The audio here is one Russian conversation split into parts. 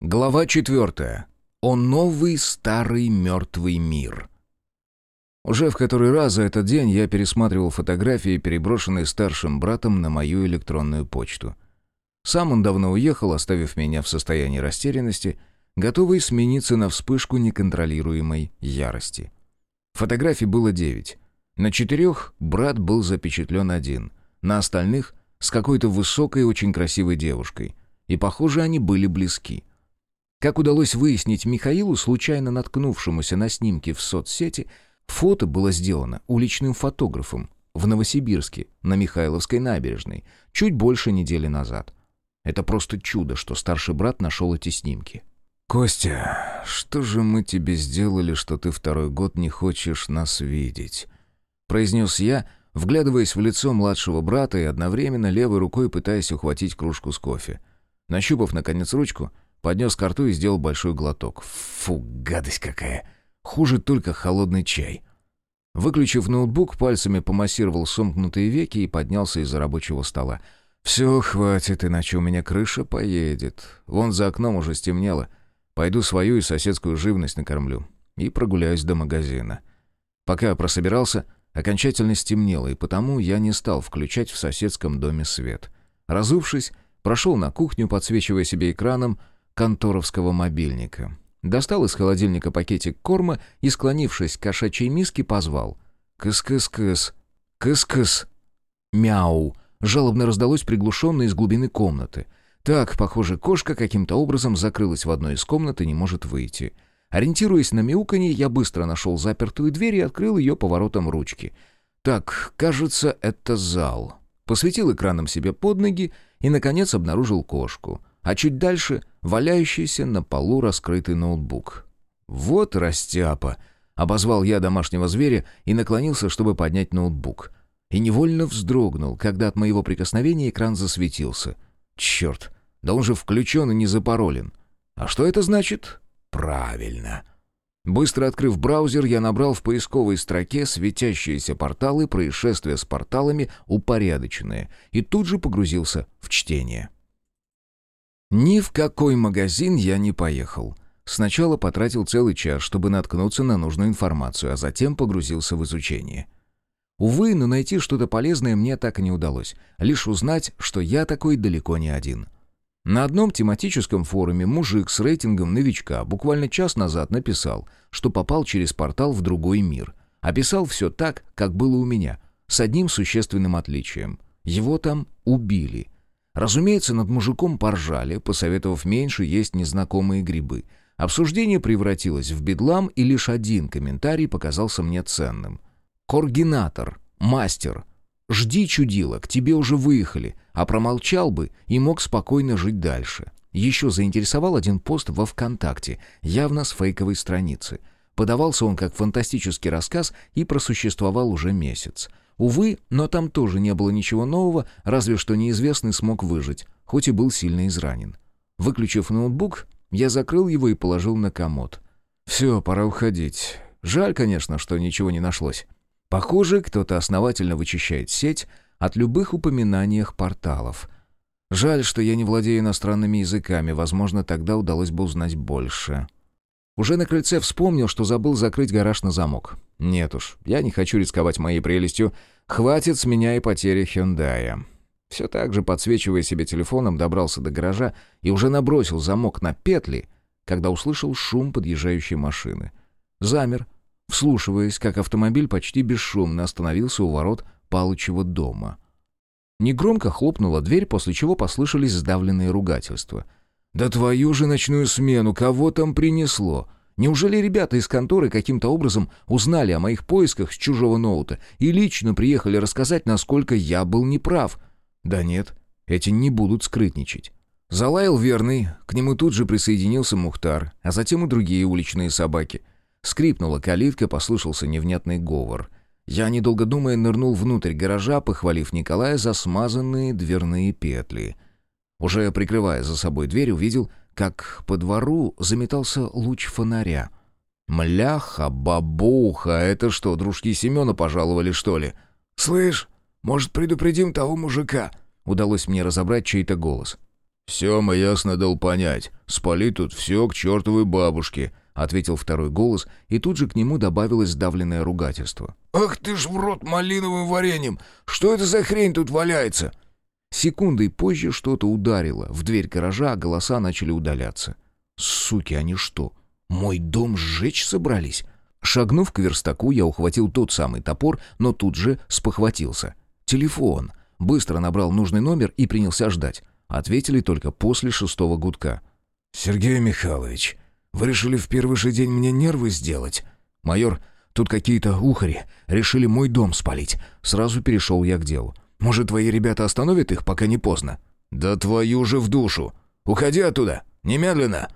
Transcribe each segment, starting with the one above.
Глава четвертая. О новый старый мертвый мир. Уже в который раз за этот день я пересматривал фотографии, переброшенные старшим братом на мою электронную почту. Сам он давно уехал, оставив меня в состоянии растерянности, готовый смениться на вспышку неконтролируемой ярости. Фотографий было девять. На четырех брат был запечатлен один, на остальных — с какой-то высокой, очень красивой девушкой. И, похоже, они были близки. Как удалось выяснить Михаилу, случайно наткнувшемуся на снимки в соцсети, фото было сделано уличным фотографом в Новосибирске, на Михайловской набережной, чуть больше недели назад. Это просто чудо, что старший брат нашел эти снимки. «Костя, что же мы тебе сделали, что ты второй год не хочешь нас видеть?» произнес я, вглядываясь в лицо младшего брата и одновременно левой рукой пытаясь ухватить кружку с кофе. Нащупав, наконец, ручку, Поднес к рту и сделал большой глоток. Фу, гадость какая. Хуже только холодный чай. Выключив ноутбук, пальцами помассировал сомкнутые веки и поднялся из-за рабочего стола. «Все, хватит, иначе у меня крыша поедет. Вон за окном уже стемнело. Пойду свою и соседскую живность накормлю. И прогуляюсь до магазина». Пока прособирался, окончательно стемнело, и потому я не стал включать в соседском доме свет. Разувшись, прошел на кухню, подсвечивая себе экраном, конторовского мобильника. Достал из холодильника пакетик корма и, склонившись к кошачьей миске, позвал. «Кыс-кыс-кыс! Кыс-кыс!» «Мяу!» жалобно раздалось приглушенно из глубины комнаты. Так, похоже, кошка каким-то образом закрылась в одной из комнат и не может выйти. Ориентируясь на мяуканье, я быстро нашел запертую дверь и открыл ее поворотом ручки. Так, кажется, это зал. Посветил экраном себе под ноги и, наконец, обнаружил кошку а чуть дальше — валяющийся на полу раскрытый ноутбук. «Вот растяпа!» — обозвал я домашнего зверя и наклонился, чтобы поднять ноутбук. И невольно вздрогнул, когда от моего прикосновения экран засветился. «Черт! Да он же включен и не запаролен!» «А что это значит?» «Правильно!» Быстро открыв браузер, я набрал в поисковой строке светящиеся порталы, происшествия с порталами упорядоченные, и тут же погрузился в чтение. Ни в какой магазин я не поехал. Сначала потратил целый час, чтобы наткнуться на нужную информацию, а затем погрузился в изучение. Увы, но найти что-то полезное мне так и не удалось. Лишь узнать, что я такой далеко не один. На одном тематическом форуме мужик с рейтингом новичка буквально час назад написал, что попал через портал в другой мир. Описал все так, как было у меня, с одним существенным отличием. Его там убили — Разумеется, над мужиком поржали, посоветовав меньше есть незнакомые грибы. Обсуждение превратилось в бедлам, и лишь один комментарий показался мне ценным. «Координатор, мастер, жди чудила, к тебе уже выехали, а промолчал бы и мог спокойно жить дальше». Еще заинтересовал один пост во ВКонтакте, явно с фейковой страницы. Подавался он как фантастический рассказ и просуществовал уже месяц. Увы, но там тоже не было ничего нового, разве что неизвестный смог выжить, хоть и был сильно изранен. Выключив ноутбук, я закрыл его и положил на комод. «Все, пора уходить. Жаль, конечно, что ничего не нашлось. Похоже, кто-то основательно вычищает сеть от любых упоминаний порталов. Жаль, что я не владею иностранными языками, возможно, тогда удалось бы узнать больше». Уже на крыльце вспомнил, что забыл закрыть гараж на замок. Нет уж, я не хочу рисковать моей прелестью. Хватит с меня и потери Хюндая. Все так же, подсвечивая себе телефоном, добрался до гаража и уже набросил замок на петли, когда услышал шум подъезжающей машины. Замер, вслушиваясь, как автомобиль почти бесшумно остановился у ворот Палычева дома. Негромко хлопнула дверь, после чего послышались сдавленные ругательства — «Да твою же ночную смену! Кого там принесло? Неужели ребята из конторы каким-то образом узнали о моих поисках с чужого ноута и лично приехали рассказать, насколько я был неправ? Да нет, эти не будут скрытничать». Залаял верный, к нему тут же присоединился Мухтар, а затем и другие уличные собаки. Скрипнула калитка, послышался невнятный говор. Я, недолго думая, нырнул внутрь гаража, похвалив Николая за смазанные дверные петли — уже прикрывая за собой дверь, увидел, как по двору заметался луч фонаря. «Мляха, бабуха, это что, дружки Семена пожаловали, что ли?» «Слышь, может, предупредим того мужика?» Удалось мне разобрать чей-то голос. «Сема ясно дал понять. Спали тут все к чертовой бабушке», — ответил второй голос, и тут же к нему добавилось сдавленное ругательство. «Ах ты ж в рот малиновым вареньем! Что это за хрень тут валяется?» Секундой позже что-то ударило в дверь гаража, голоса начали удаляться. «Суки, они что, мой дом сжечь собрались?» Шагнув к верстаку, я ухватил тот самый топор, но тут же спохватился. «Телефон!» Быстро набрал нужный номер и принялся ждать. Ответили только после шестого гудка. «Сергей Михайлович, вы решили в первый же день мне нервы сделать?» «Майор, тут какие-то ухари. Решили мой дом спалить». Сразу перешел я к делу. «Может, твои ребята остановят их, пока не поздно?» «Да твою же в душу! Уходи оттуда! Немедленно!»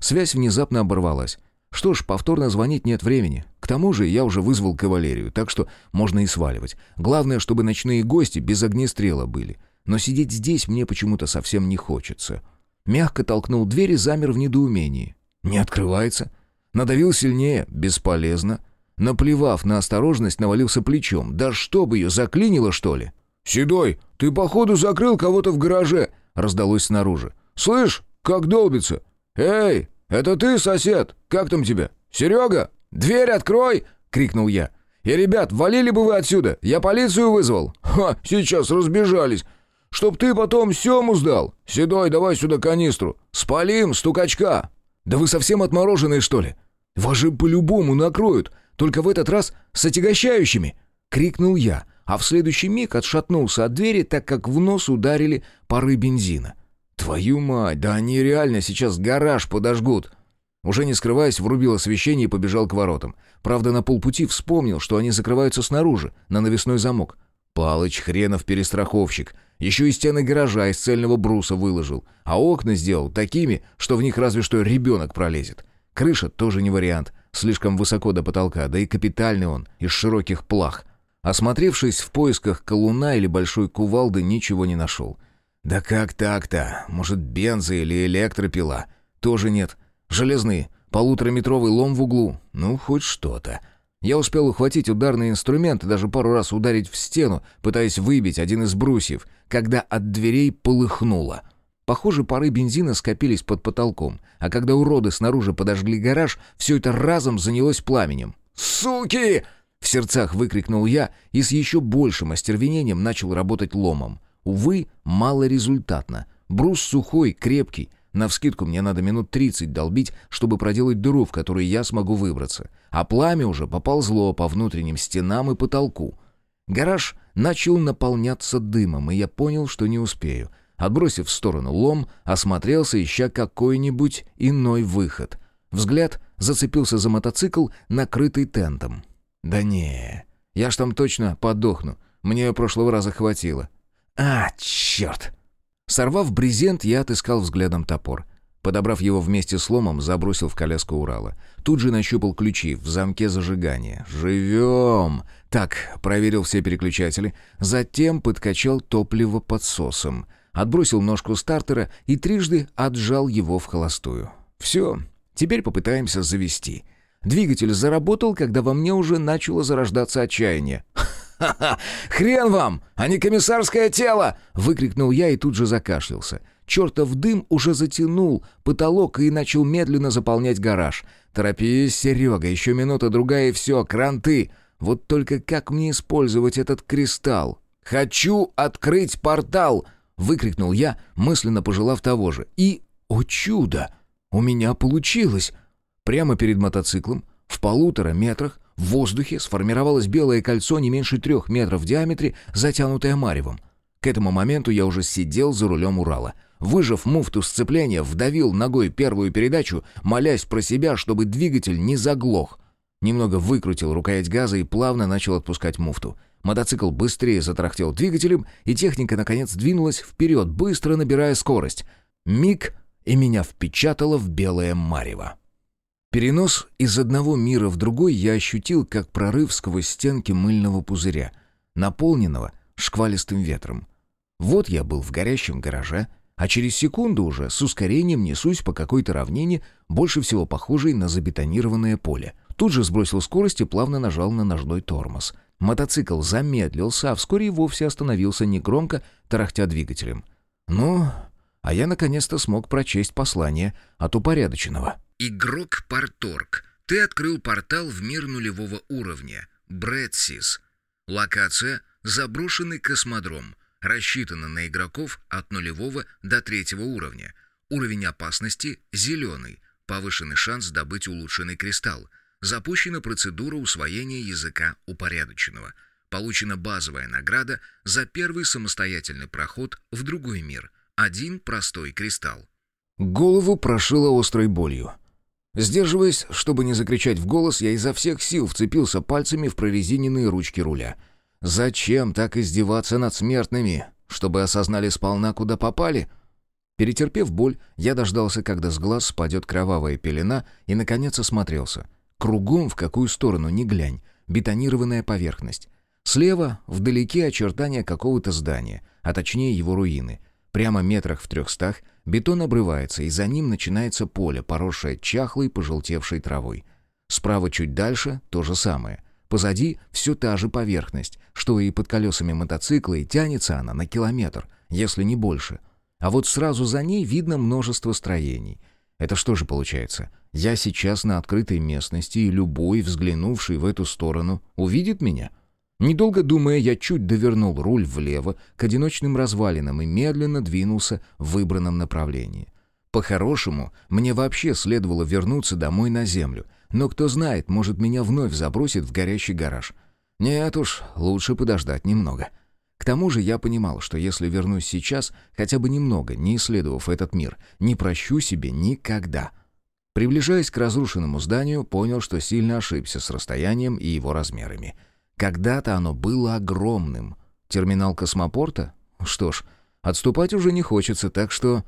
Связь внезапно оборвалась. Что ж, повторно звонить нет времени. К тому же я уже вызвал кавалерию, так что можно и сваливать. Главное, чтобы ночные гости без огнестрела были. Но сидеть здесь мне почему-то совсем не хочется. Мягко толкнул дверь и замер в недоумении. Не открывается. Надавил сильнее. Бесполезно. Наплевав на осторожность, навалился плечом. Да чтобы ее, заклинило, что ли? «Седой, ты походу закрыл кого-то в гараже!» Раздалось снаружи. «Слышь, как долбится? Эй, это ты, сосед? Как там тебя? Серега? Дверь открой!» — крикнул я. «И, ребят, валили бы вы отсюда! Я полицию вызвал!» «Ха, сейчас разбежались! Чтоб ты потом Сему сдал! Седой, давай сюда канистру! Спалим, стукачка!» «Да вы совсем отмороженные, что ли? Вас же по-любому накроют, только в этот раз с отягощающими!» — крикнул я, а в следующий миг отшатнулся от двери, так как в нос ударили пары бензина. «Твою мать, да они реально сейчас гараж подожгут!» Уже не скрываясь, врубил освещение и побежал к воротам. Правда, на полпути вспомнил, что они закрываются снаружи, на навесной замок. Палыч, хренов перестраховщик. Еще и стены гаража из цельного бруса выложил. А окна сделал такими, что в них разве что ребенок пролезет. Крыша тоже не вариант. Слишком высоко до потолка, да и капитальный он, из широких плах. Осмотревшись в поисках колуна или большой кувалды, ничего не нашел. Да как так-то? Может, бенза или электропила? Тоже нет. Железный, полутораметровый лом в углу. Ну, хоть что-то. Я успел ухватить ударный инструмент и даже пару раз ударить в стену, пытаясь выбить один из брусьев, когда от дверей полыхнуло. Похоже, пары бензина скопились под потолком, а когда уроды снаружи подожгли гараж, все это разом занялось пламенем. «Суки!» — в сердцах выкрикнул я и с еще большим остервенением начал работать ломом. Увы, малорезультатно. Брус сухой, крепкий, Навскидку мне надо минут 30 долбить, чтобы проделать дыру, в которой я смогу выбраться. А пламя уже поползло по внутренним стенам и потолку. Гараж начал наполняться дымом, и я понял, что не успею. Отбросив в сторону лом, осмотрелся, ища какой-нибудь иной выход. Взгляд зацепился за мотоцикл, накрытый тентом. «Да не, я ж там точно подохну. Мне прошлого раза хватило». «А, черт!» Сорвав брезент, я отыскал взглядом топор. Подобрав его вместе с ломом, забросил в коляску Урала. Тут же нащупал ключи в замке зажигания. «Живем!» Так, проверил все переключатели. Затем подкачал топливо подсосом. Отбросил ножку стартера и трижды отжал его в холостую. «Все, теперь попытаемся завести». Двигатель заработал, когда во мне уже начало зарождаться отчаяние. «Ха-ха! Хрен вам, а не комиссарское тело!» — выкрикнул я и тут же закашлялся. Чертов дым уже затянул потолок и начал медленно заполнять гараж. «Торопись, Серега, еще минута-другая и все, кранты! Вот только как мне использовать этот кристалл?» «Хочу открыть портал!» — выкрикнул я, мысленно пожелав того же. И, о чудо, у меня получилось! Прямо перед мотоциклом, в полутора метрах, в воздухе сформировалось белое кольцо не меньше трех метров в диаметре, затянутое маревом. К этому моменту я уже сидел за рулем Урала. Выжав муфту сцепления, вдавил ногой первую передачу, молясь про себя, чтобы двигатель не заглох. Немного выкрутил рукоять газа и плавно начал отпускать муфту. Мотоцикл быстрее затрахтел двигателем, и техника, наконец, двинулась вперед, быстро набирая скорость. Миг, и меня впечатало в белое марево. Перенос из одного мира в другой я ощутил, как прорыв сквозь стенки мыльного пузыря, наполненного шквалистым ветром. Вот я был в горящем гараже, а через секунду уже с ускорением несусь по какой-то равнине, больше всего похожей на забетонированное поле. Тут же сбросил скорость и плавно нажал на ножной тормоз. Мотоцикл замедлился, а вскоре и вовсе остановился негромко, тарахтя двигателем. «Ну, а я наконец-то смог прочесть послание от упорядоченного. Игрок Парторг. Ты открыл портал в мир нулевого уровня. Брэдсис. Локация – заброшенный космодром. Рассчитана на игроков от нулевого до третьего уровня. Уровень опасности – зеленый. Повышенный шанс добыть улучшенный кристалл. Запущена процедура усвоения языка упорядоченного. Получена базовая награда за первый самостоятельный проход в другой мир. Один простой кристалл. Голову прошило острой болью. Сдерживаясь, чтобы не закричать в голос, я изо всех сил вцепился пальцами в прорезиненные ручки руля. Зачем так издеваться над смертными? Чтобы осознали сполна, куда попали? Перетерпев боль, я дождался, когда с глаз спадет кровавая пелена, и, наконец, осмотрелся. Кругом, в какую сторону ни глянь, бетонированная поверхность. Слева, вдалеке, очертания какого-то здания, а точнее его руины. Прямо метрах в трехстах бетон обрывается, и за ним начинается поле, поросшее чахлой, пожелтевшей травой. Справа чуть дальше то же самое. Позади все та же поверхность, что и под колесами мотоцикла, и тянется она на километр, если не больше. А вот сразу за ней видно множество строений. Это что же получается? Я сейчас на открытой местности, и любой, взглянувший в эту сторону, увидит меня — Недолго думая, я чуть довернул руль влево к одиночным развалинам и медленно двинулся в выбранном направлении. По-хорошему, мне вообще следовало вернуться домой на землю, но кто знает, может, меня вновь забросит в горящий гараж. Нет уж, лучше подождать немного. К тому же я понимал, что если вернусь сейчас, хотя бы немного, не исследовав этот мир, не прощу себе никогда. Приближаясь к разрушенному зданию, понял, что сильно ошибся с расстоянием и его размерами — когда-то оно было огромным. Терминал космопорта? Что ж, отступать уже не хочется, так что...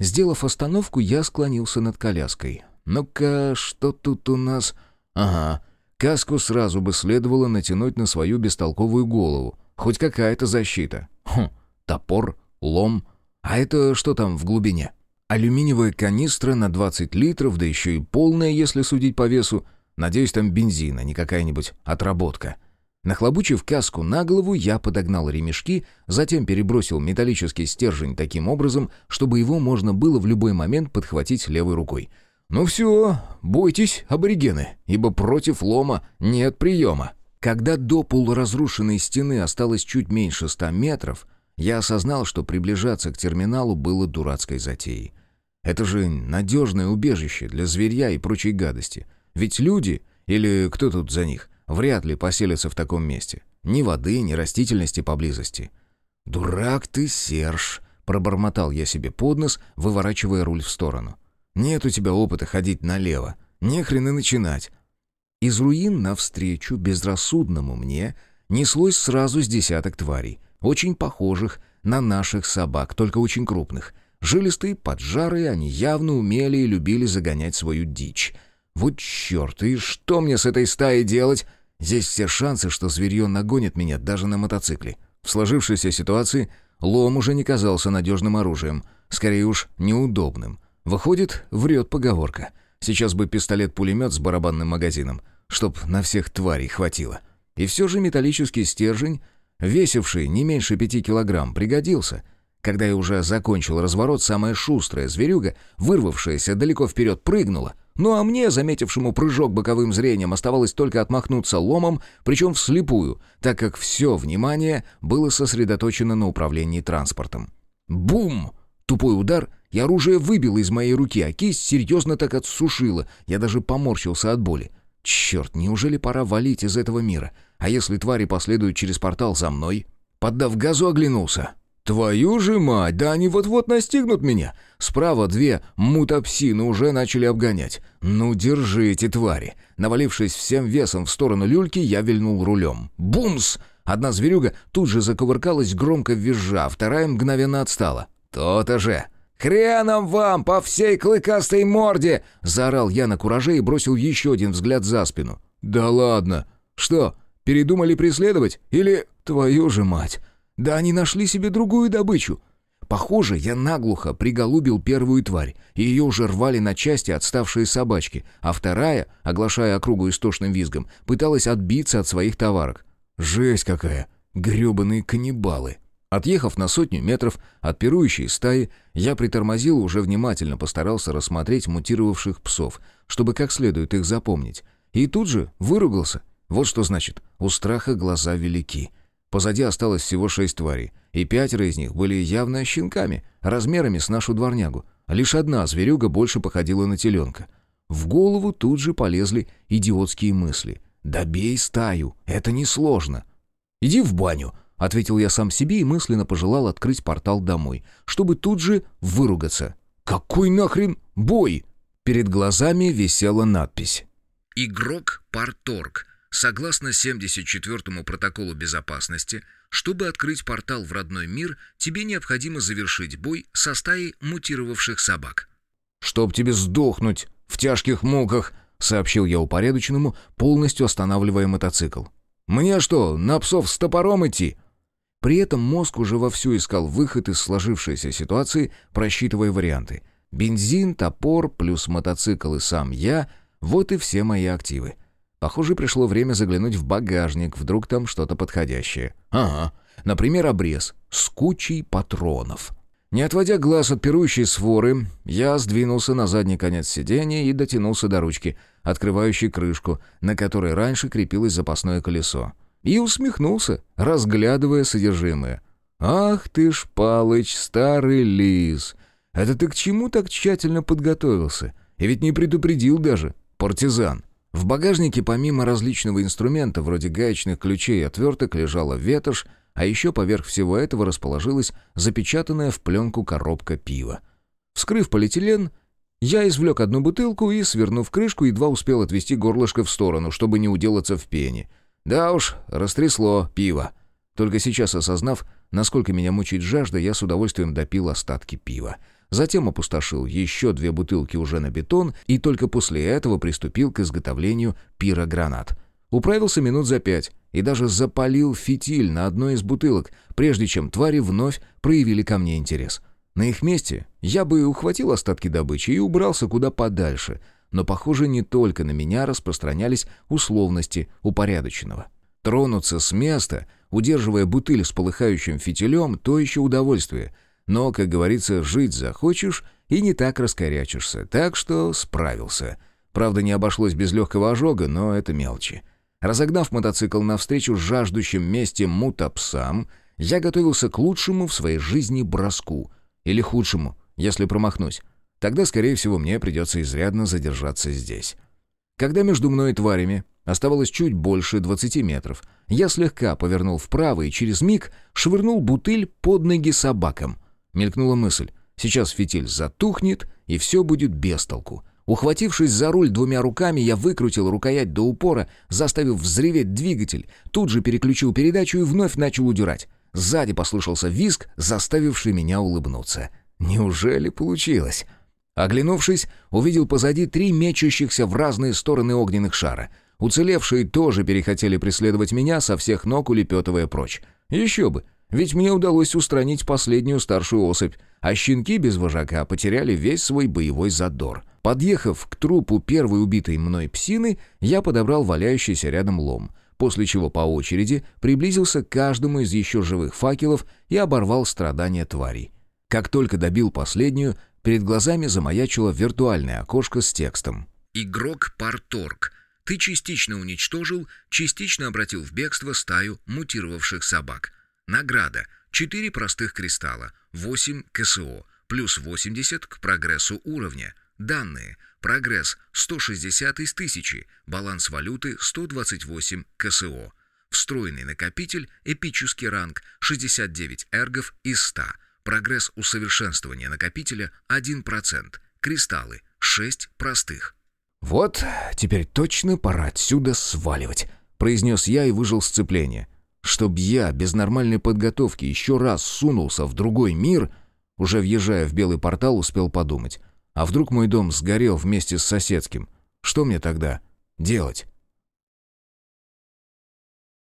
Сделав остановку, я склонился над коляской. «Ну-ка, что тут у нас...» «Ага, каску сразу бы следовало натянуть на свою бестолковую голову. Хоть какая-то защита. Хм, топор, лом. А это что там в глубине?» Алюминиевая канистра на 20 литров, да еще и полная, если судить по весу. Надеюсь, там бензин, а не какая-нибудь отработка. Нахлобучив каску на голову, я подогнал ремешки, затем перебросил металлический стержень таким образом, чтобы его можно было в любой момент подхватить левой рукой. «Ну все, бойтесь, аборигены, ибо против лома нет приема». Когда до полуразрушенной стены осталось чуть меньше ста метров, я осознал, что приближаться к терминалу было дурацкой затеей. Это же надежное убежище для зверя и прочей гадости. Ведь люди, или кто тут за них, вряд ли поселятся в таком месте. Ни воды, ни растительности поблизости. «Дурак ты, Серж!» — пробормотал я себе под нос, выворачивая руль в сторону. «Нет у тебя опыта ходить налево. Не хрен и начинать». Из руин навстречу безрассудному мне неслось сразу с десяток тварей, очень похожих на наших собак, только очень крупных. Жилистые, поджарые, они явно умели и любили загонять свою дичь. Вот черт, и что мне с этой стаей делать? Здесь все шансы, что зверье нагонит меня даже на мотоцикле. В сложившейся ситуации лом уже не казался надежным оружием, скорее уж неудобным. Выходит, врет поговорка. Сейчас бы пистолет-пулемет с барабанным магазином, чтоб на всех тварей хватило. И все же металлический стержень, весивший не меньше пяти килограмм, пригодился. Когда я уже закончил разворот, самая шустрая зверюга, вырвавшаяся далеко вперед, прыгнула, ну а мне, заметившему прыжок боковым зрением, оставалось только отмахнуться ломом, причем вслепую, так как все внимание было сосредоточено на управлении транспортом. Бум! Тупой удар, и оружие выбило из моей руки, а кисть серьезно так отсушила, я даже поморщился от боли. Черт, неужели пора валить из этого мира? А если твари последуют через портал за мной? Поддав газу, оглянулся. «Твою же мать, да они вот-вот настигнут меня!» Справа две мутапсины уже начали обгонять. «Ну, держите, твари!» Навалившись всем весом в сторону люльки, я вильнул рулем. «Бумс!» Одна зверюга тут же закувыркалась, громко визжа, вторая мгновенно отстала. «То-то же!» «Хреном вам по всей клыкастой морде!» — заорал я на кураже и бросил еще один взгляд за спину. «Да ладно! Что, передумали преследовать? Или... Твою же мать!» Да они нашли себе другую добычу. Похоже, я наглухо приголубил первую тварь, и ее уже рвали на части отставшие собачки, а вторая, оглашая округу истошным визгом, пыталась отбиться от своих товарок. Жесть какая! грёбаные каннибалы! Отъехав на сотню метров от пирующей стаи, я притормозил и уже внимательно постарался рассмотреть мутировавших псов, чтобы как следует их запомнить. И тут же выругался. Вот что значит, у страха глаза велики. Позади осталось всего шесть тварей, и пятеро из них были явно щенками, размерами с нашу дворнягу. Лишь одна зверюга больше походила на теленка. В голову тут же полезли идиотские мысли. «Добей стаю, это несложно». «Иди в баню», — ответил я сам себе и мысленно пожелал открыть портал домой, чтобы тут же выругаться. «Какой нахрен бой?» Перед глазами висела надпись. Игрок Парторг. Согласно 74-му протоколу безопасности, чтобы открыть портал в родной мир, тебе необходимо завершить бой со стаей мутировавших собак. «Чтоб тебе сдохнуть в тяжких муках», — сообщил я упорядоченному, полностью останавливая мотоцикл. «Мне что, на псов с топором идти?» При этом мозг уже вовсю искал выход из сложившейся ситуации, просчитывая варианты. Бензин, топор, плюс мотоцикл и сам я — вот и все мои активы. Похоже, пришло время заглянуть в багажник, вдруг там что-то подходящее. Ага, например, обрез с кучей патронов. Не отводя глаз от пирующей своры, я сдвинулся на задний конец сиденья и дотянулся до ручки, открывающей крышку, на которой раньше крепилось запасное колесо. И усмехнулся, разглядывая содержимое. «Ах ты ж, Палыч, старый лис! Это ты к чему так тщательно подготовился? И ведь не предупредил даже, партизан!» В багажнике помимо различного инструмента, вроде гаечных ключей и отверток, лежала ветошь, а еще поверх всего этого расположилась запечатанная в пленку коробка пива. Вскрыв полиэтилен, я извлек одну бутылку и, свернув крышку, едва успел отвести горлышко в сторону, чтобы не уделаться в пене. Да уж, растрясло пиво. Только сейчас осознав, насколько меня мучает жажда, я с удовольствием допил остатки пива. Затем опустошил еще две бутылки уже на бетон и только после этого приступил к изготовлению пирогранат. Управился минут за пять и даже запалил фитиль на одной из бутылок, прежде чем твари вновь проявили ко мне интерес. На их месте я бы ухватил остатки добычи и убрался куда подальше, но, похоже, не только на меня распространялись условности упорядоченного. Тронуться с места, удерживая бутыль с полыхающим фитилем, то еще удовольствие — но, как говорится, жить захочешь и не так раскорячишься, так что справился. Правда, не обошлось без легкого ожога, но это мелочи. Разогнав мотоцикл навстречу жаждущим мести мутапсам, я готовился к лучшему в своей жизни броску. Или худшему, если промахнусь. Тогда, скорее всего, мне придется изрядно задержаться здесь. Когда между мной и тварями оставалось чуть больше 20 метров, я слегка повернул вправо и через миг швырнул бутыль под ноги собакам — Мелькнула мысль. Сейчас фитиль затухнет, и все будет без толку. Ухватившись за руль двумя руками, я выкрутил рукоять до упора, заставив взреветь двигатель, тут же переключил передачу и вновь начал удирать. Сзади послышался визг, заставивший меня улыбнуться. Неужели получилось? Оглянувшись, увидел позади три мечущихся в разные стороны огненных шара. Уцелевшие тоже перехотели преследовать меня, со всех ног улепетывая прочь. Еще бы, ведь мне удалось устранить последнюю старшую особь, а щенки без вожака потеряли весь свой боевой задор. Подъехав к трупу первой убитой мной псины, я подобрал валяющийся рядом лом, после чего по очереди приблизился к каждому из еще живых факелов и оборвал страдания тварей. Как только добил последнюю, перед глазами замаячило виртуальное окошко с текстом. «Игрок Парторг. Ты частично уничтожил, частично обратил в бегство стаю мутировавших собак». Награда. 4 простых кристалла, 8 КСО, плюс 80 к прогрессу уровня. Данные. Прогресс 160 из 1000, баланс валюты 128 КСО. Встроенный накопитель, эпический ранг 69 эргов из 100. Прогресс усовершенствования накопителя 1%. Кристаллы 6 простых. «Вот, теперь точно пора отсюда сваливать», — произнес я и выжил сцепление. Чтоб я без нормальной подготовки еще раз сунулся в другой мир, уже въезжая в белый портал, успел подумать. А вдруг мой дом сгорел вместе с соседским? Что мне тогда делать?